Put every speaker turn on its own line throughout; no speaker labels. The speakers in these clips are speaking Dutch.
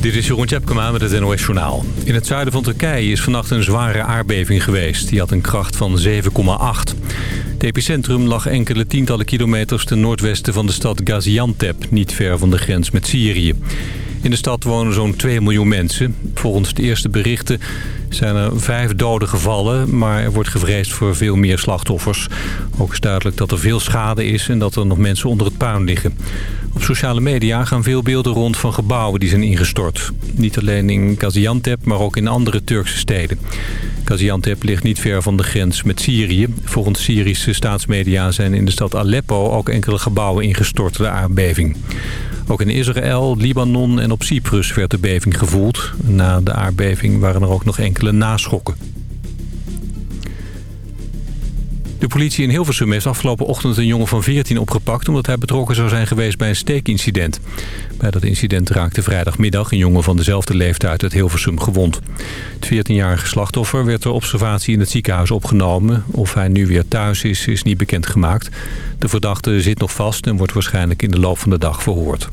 Dit is Jeroen Tjepkema met het NOS Journaal. In het zuiden van Turkije is vannacht een zware aardbeving geweest. Die had een kracht van 7,8. Het epicentrum lag enkele tientallen kilometers ten noordwesten van de stad Gaziantep... niet ver van de grens met Syrië. In de stad wonen zo'n 2 miljoen mensen. Volgens de eerste berichten zijn er vijf doden gevallen... maar er wordt gevreesd voor veel meer slachtoffers. Ook is duidelijk dat er veel schade is en dat er nog mensen onder het puin liggen. Op sociale media gaan veel beelden rond van gebouwen die zijn ingestort. Niet alleen in Gaziantep, maar ook in andere Turkse steden. Gaziantep ligt niet ver van de grens met Syrië. Volgens Syrische staatsmedia zijn in de stad Aleppo ook enkele gebouwen ingestort door de aardbeving. Ook in Israël, Libanon en op Cyprus werd de beving gevoeld. Na de aardbeving waren er ook nog enkele naschokken. De politie in Hilversum heeft afgelopen ochtend een jongen van 14 opgepakt... omdat hij betrokken zou zijn geweest bij een steekincident. Bij dat incident raakte vrijdagmiddag een jongen van dezelfde leeftijd uit Hilversum gewond. Het 14-jarige slachtoffer werd ter observatie in het ziekenhuis opgenomen. Of hij nu weer thuis is, is niet bekendgemaakt. De verdachte zit nog vast en wordt waarschijnlijk in de loop van de dag verhoord.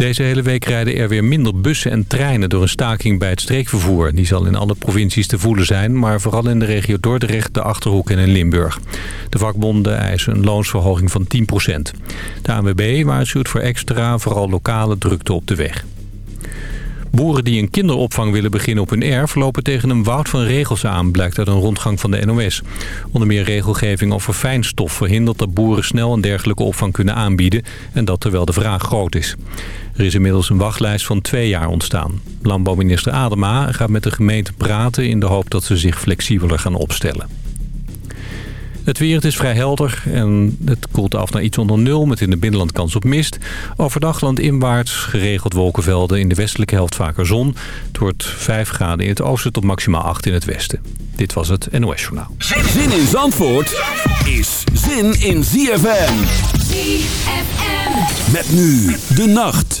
Deze hele week rijden er weer minder bussen en treinen door een staking bij het streekvervoer. Die zal in alle provincies te voelen zijn, maar vooral in de regio Dordrecht, de Achterhoek en in Limburg. De vakbonden eisen een loonsverhoging van 10%. De ANWB waarschuwt voor extra, vooral lokale drukte op de weg. Boeren die een kinderopvang willen beginnen op hun erf... lopen tegen een woud van regels aan, blijkt uit een rondgang van de NOS. Onder meer regelgeving over fijnstof verhindert dat boeren snel een dergelijke opvang kunnen aanbieden... en dat terwijl de vraag groot is. Er is inmiddels een wachtlijst van twee jaar ontstaan. Landbouwminister Adema gaat met de gemeente praten... in de hoop dat ze zich flexibeler gaan opstellen. Het weer het is vrij helder en het koelt af naar iets onder nul... met in de binnenland kans op mist. Overdag landinwaarts geregeld wolkenvelden in de westelijke helft vaker zon. Het wordt 5 graden in het oosten tot maximaal 8 in het westen. Dit was het NOS Journaal.
Zin in Zandvoort is zin in ZFM. ZFM. Met nu de nacht.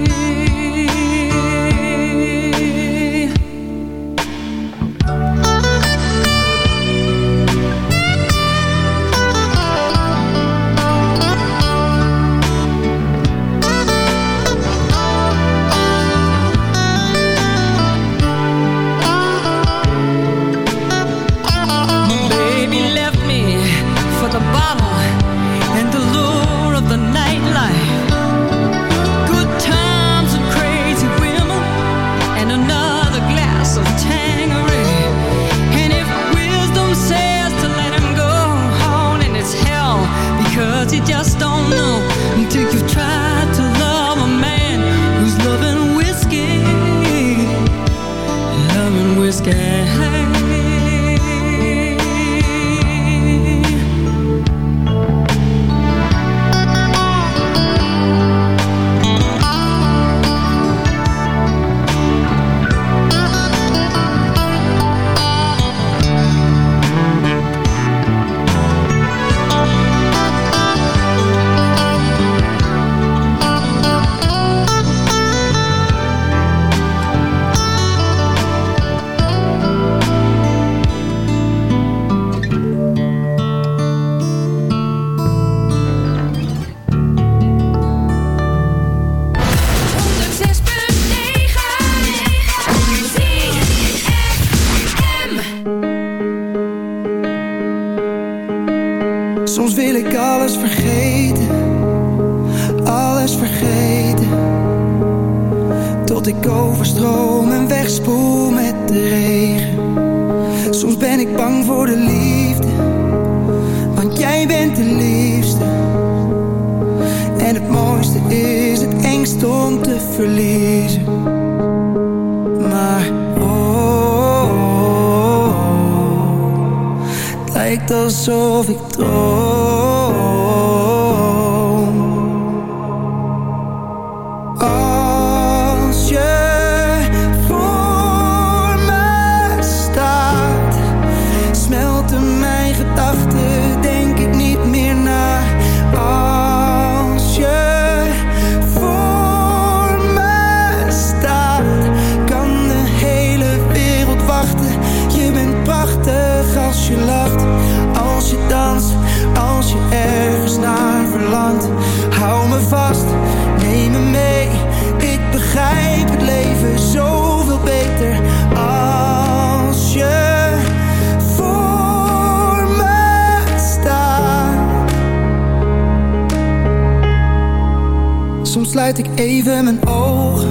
Even mijn ogen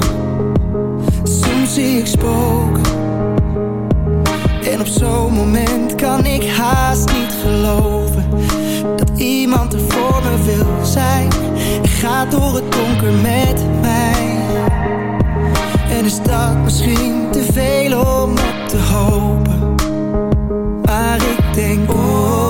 Soms zie ik spoken En op zo'n moment kan ik haast niet geloven Dat iemand er voor me wil zijn. Gaat door het donker met mij. En is dat misschien te veel om op te hopen? Maar ik denk oh,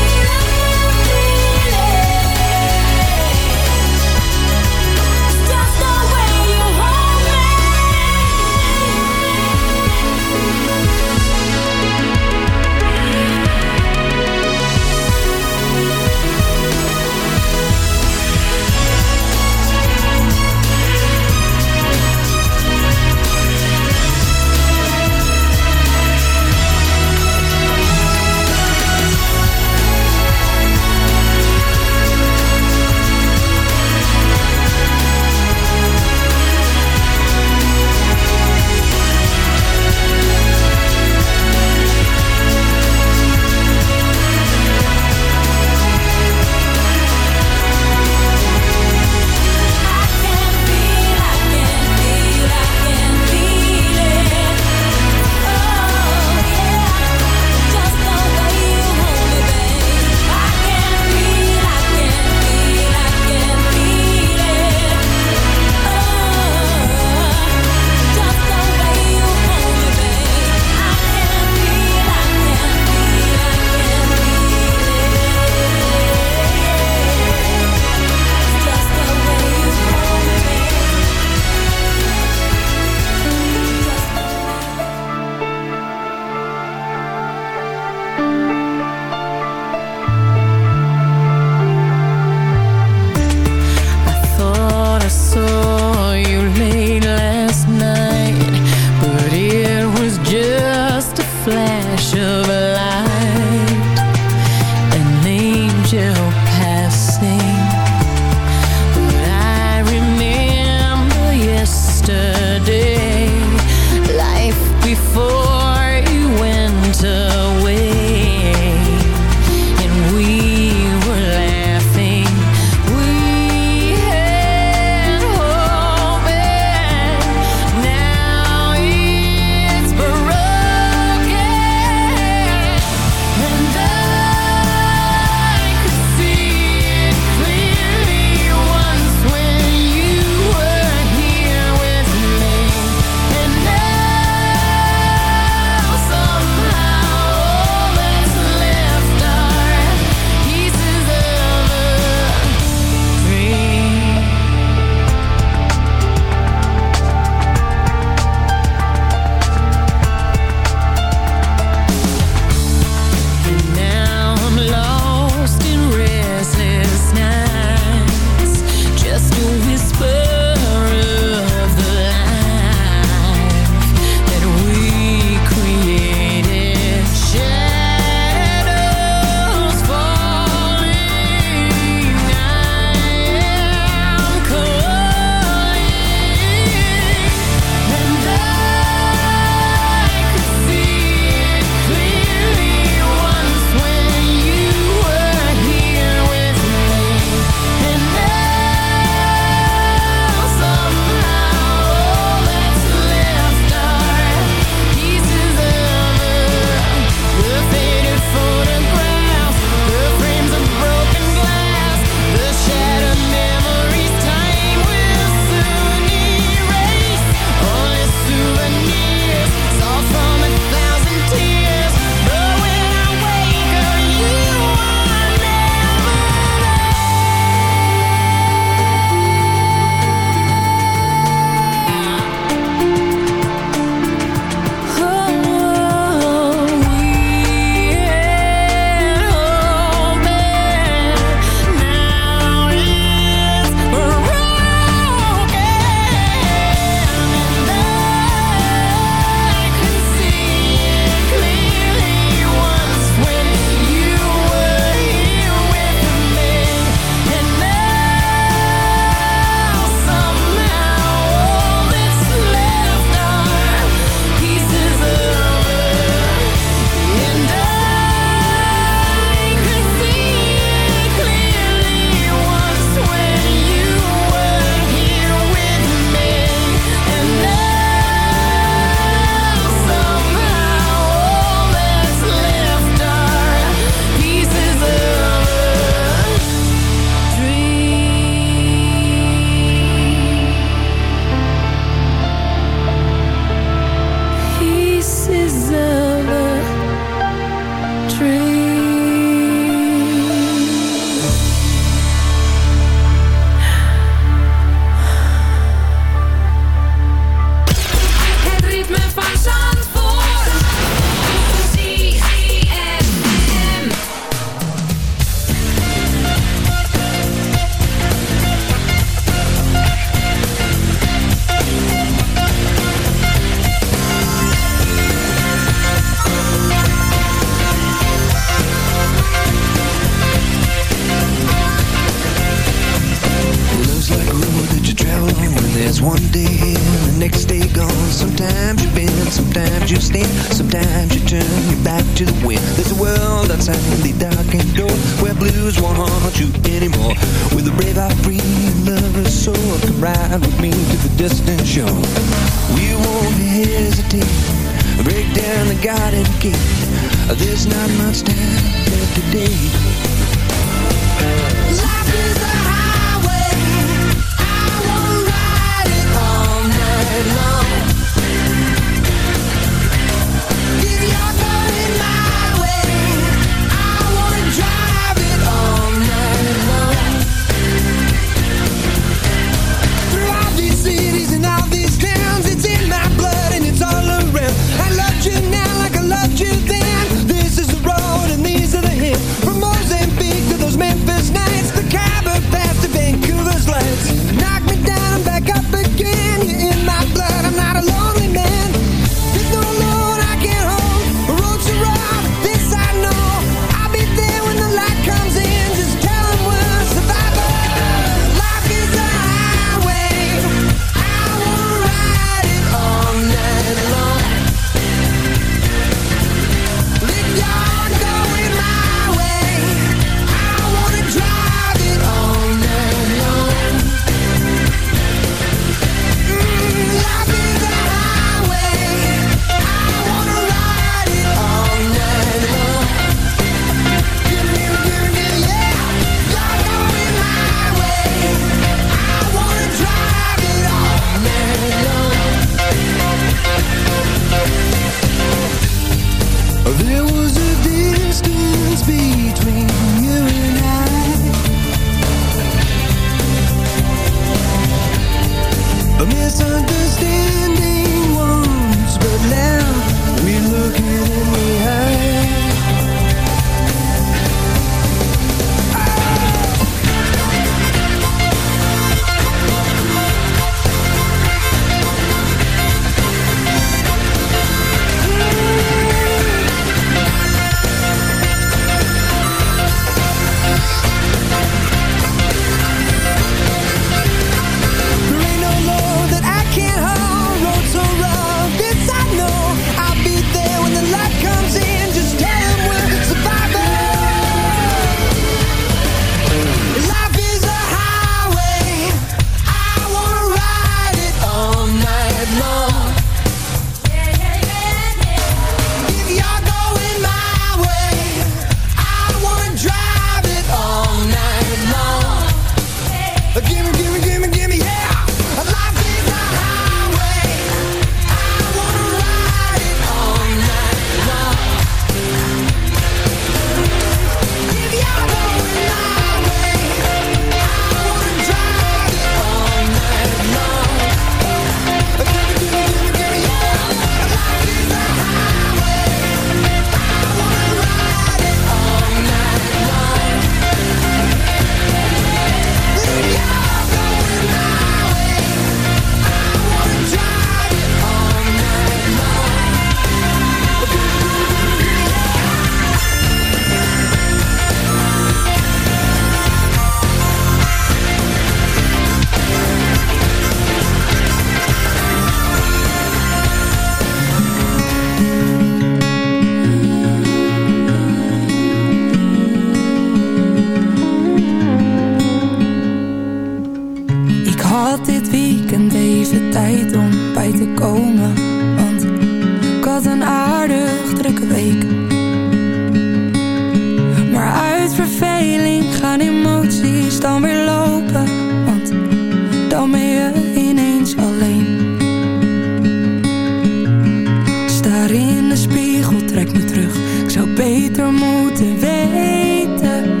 beter moeten weten.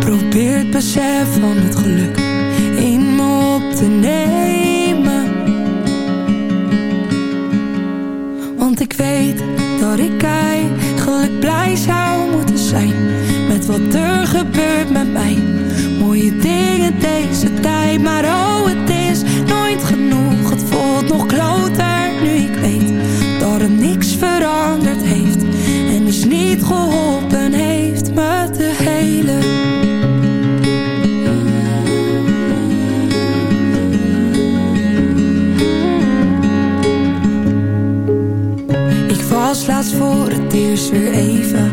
Probeer het besef van het geluk in me op te nemen. Want ik weet dat ik eigenlijk blij zou moeten zijn Met wat er gebeurt met mij. Mooie dingen deze tijd, maar oh het is nooit genoeg. Het voelt nog kloot veranderd heeft en is niet geholpen heeft met te helen. Ik was laatst voor het eerst weer even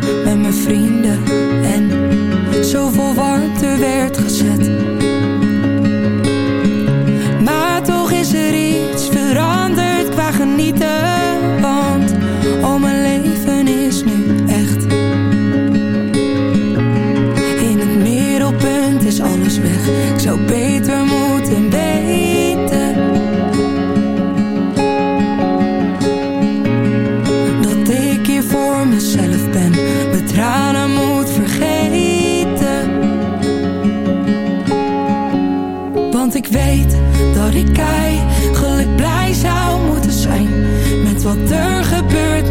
Ik ik geluk blij zou moeten zijn met wat er gebeurt.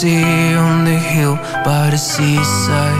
see on the hill by the seaside.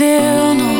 Ik